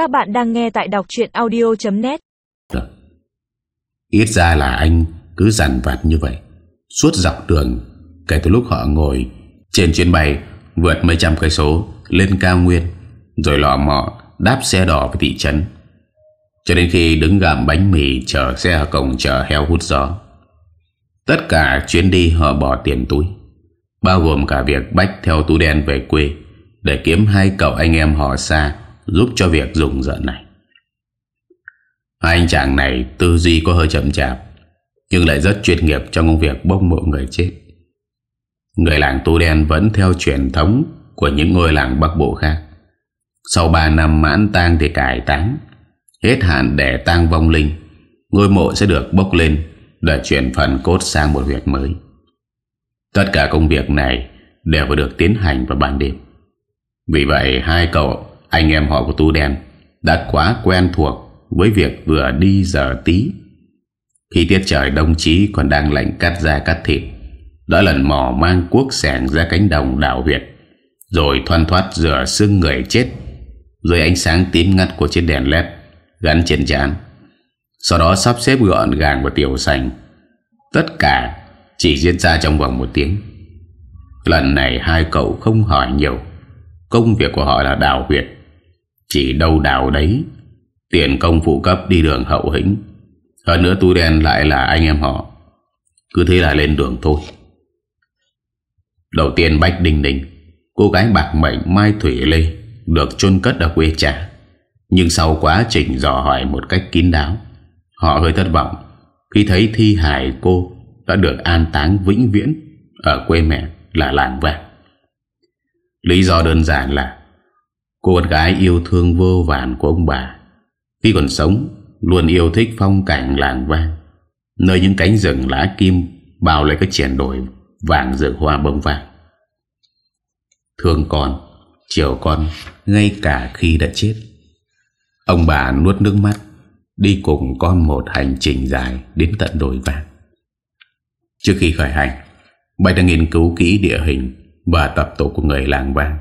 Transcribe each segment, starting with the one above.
Các bạn đang nghe tại đọc chuyện audio.net Ít ra là anh cứ dằn vặt như vậy, Suốt dọc đường, Kể từ lúc họ ngồi Trên chuyến bay vượt mấy trăm cây số Lên cao nguyên, Rồi lọ mọ đáp xe đỏ về thị trấn. Cho đến khi đứng gặm bánh mì Chở xe ở cổng chở heo hút gió. Tất cả chuyến đi họ bỏ tiền túi, Bao gồm cả việc bách theo túi đen về quê Để kiếm hai cậu anh em họ xa Giúp cho việc dùng giận này. Anh chàng này tư duy có hơi chậm chạp, Nhưng lại rất chuyên nghiệp trong công việc bốc mộ người chết. Người làng tu đen vẫn theo truyền thống Của những ngôi làng Bắc Bộ khác. Sau 3 năm mãn tang thì cải táng, Hết hạn để tang vong linh, Ngôi mộ sẽ được bốc lên Để chuyển phần cốt sang một huyệt mới. Tất cả công việc này Đều phải được tiến hành vào ban đêm. Vì vậy, hai cậu anh em họ của tu đen Đã quá quen thuộc Với việc vừa đi giờ tí. Khi tiết trời đông chí Còn đang lạnh cắt da cắt thịt Đã lần mò mang cuốc sẻng ra cánh đồng đảo huyệt, Rồi thoăn thoát rửa xương người chết, Rồi ánh sáng tím ngắt của chiếc đèn led Gắn trên trán. Sau đó sắp xếp gọn gàng và tiểu sành. Tất cả chỉ diễn ra trong vòng một tiếng. Lần này hai cậu không hỏi nhiều. Công việc của họ là đào huyệt. Chỉ đâu đào đấy. Tiền công phụ cấp đi đường hậu hĩnh. Hơn nữa túi đen lại là anh em họ. Cứ thế là lên đường thôi. Đầu tiên Bách Đình Đình Cô gái bạc mệnh Mai Thủy Lê, Được chôn cất ở quê trà Nhưng sau quá trình dò hỏi một cách kín đáo, Họ hơi thất vọng Khi thấy thi hài cô đã được an táng vĩnh viễn ở quê mẹ là làng vàng. Lý do đơn giản là cô con gái yêu thương vô vàn của ông bà. Khi còn sống, luôn yêu thích phong cảnh làng vang nơi những cánh rừng lá kim bao lấy cái triển đổi vàng rực hoa bông vàng. Thương con, chiều con, ngay cả khi đã chết. Ông bà nuốt nước mắt, đi cùng con một hành trình dài đến tận đồi vàng. Trước khi khởi hành Bạch đã nghiên cứu kỹ địa hình Và tập tục của người làng vang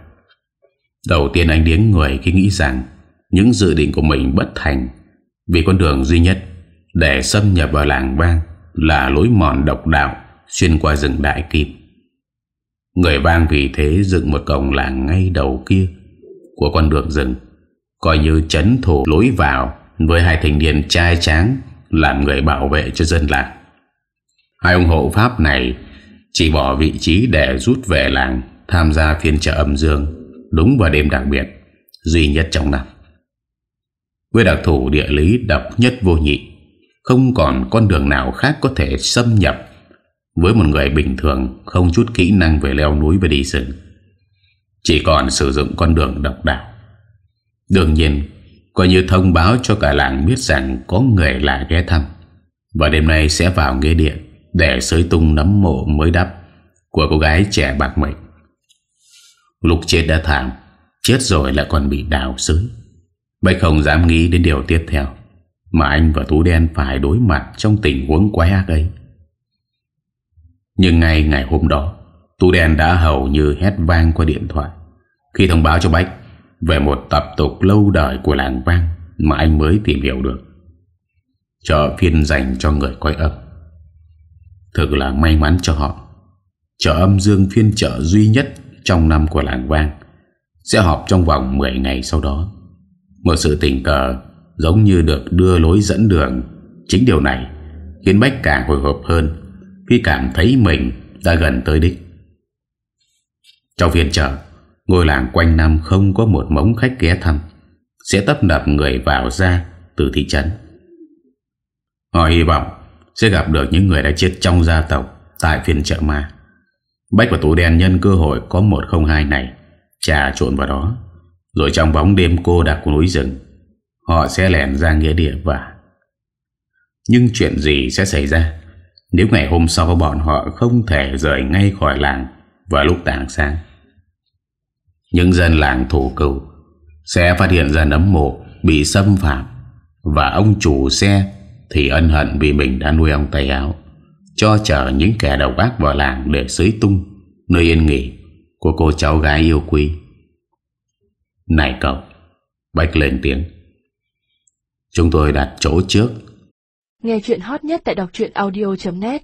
Đầu tiên anh điếng người khi nghĩ rằng Những dự định của mình bất thành, Vì con đường duy nhất Để xâm nhập vào làng vang Là lối mòn độc đạo Xuyên qua rừng đại kim. Người vang vì thế dựng một cổng làng ngay đầu kia Của con đường rừng, Coi như chấn thủ lối vào Với hai thành niên trai tráng Làm người bảo vệ cho dân làng. Hai ông hộ pháp này chỉ bỏ vị trí để rút về làng, tham gia phiên chợ âm dương đúng vào đêm đặc biệt duy nhất trong năm. Với đặc thù địa lý độc nhất vô nhị, không còn con đường nào khác có thể xâm nhập với một người bình thường không chút kỹ năng về leo núi và đi rừng. Chỉ còn sử dụng con đường độc đạo. Đương nhiên, coi như thông báo cho cả làng biết rằng có người lạ ghé thăm và đêm nay sẽ vào nghe điện để sới tung nấm mộ mới đắp của cô gái trẻ bạc mệnh. Lúc chết đã thảm, chết rồi lại còn bị đào sới. bách không dám nghĩ đến điều tiếp theo mà anh và Tú Đen phải đối mặt trong tình huống quái ác ấy. Nhưng ngay ngày hôm đó, Tú Đen đã hầu như hét vang qua điện thoại khi thông báo cho Bách về một tập tục lâu đời của làng vang mà anh mới tìm hiểu được. Chợ phiên dành cho người coi âm, Thực là may mắn cho họ Chợ âm dương phiên chợ duy nhất trong năm của làng vang Sẽ họp trong vòng 10 ngày sau đó. Một sự tình cờ Giống như được đưa lối dẫn đường. Chính điều này Khiến Bách càng hồi hộp hơn Khi cảm thấy mình đã gần tới đích. Trong phiên chợ, Ngôi làng quanh năm không có một mống khách ghé thăm, Sẽ tấp nập người vào ra Từ thị trấn. Họ hy vọng sẽ gặp được những người đã chết trong gia tộc tại phiên chợ ma. Bách và Tú Đen nhân cơ hội có 102 này trà trộn vào đó. Rồi trong bóng đêm cô đặc của núi rừng, họ sẽ lẻn ra nghĩa địa và... Nhưng chuyện gì sẽ xảy ra nếu ngày hôm sau bọn họ không thể rời ngay khỏi làng vào lúc tảng sáng? Những dân làng thủ cửu sẽ phát hiện ra nấm mộ bị xâm phạm và ông chủ xe thì ân hận vì mình đã nuôi ông tay áo cho chở những kẻ đầu ác vào làng Để xới tung, Nơi yên nghỉ Của cô cháu gái yêu quý. Này cậu, Bách lên tiếng. Chúng tôi đặt chỗ trước. Nghe chuyện hot nhất tại đọc audio.net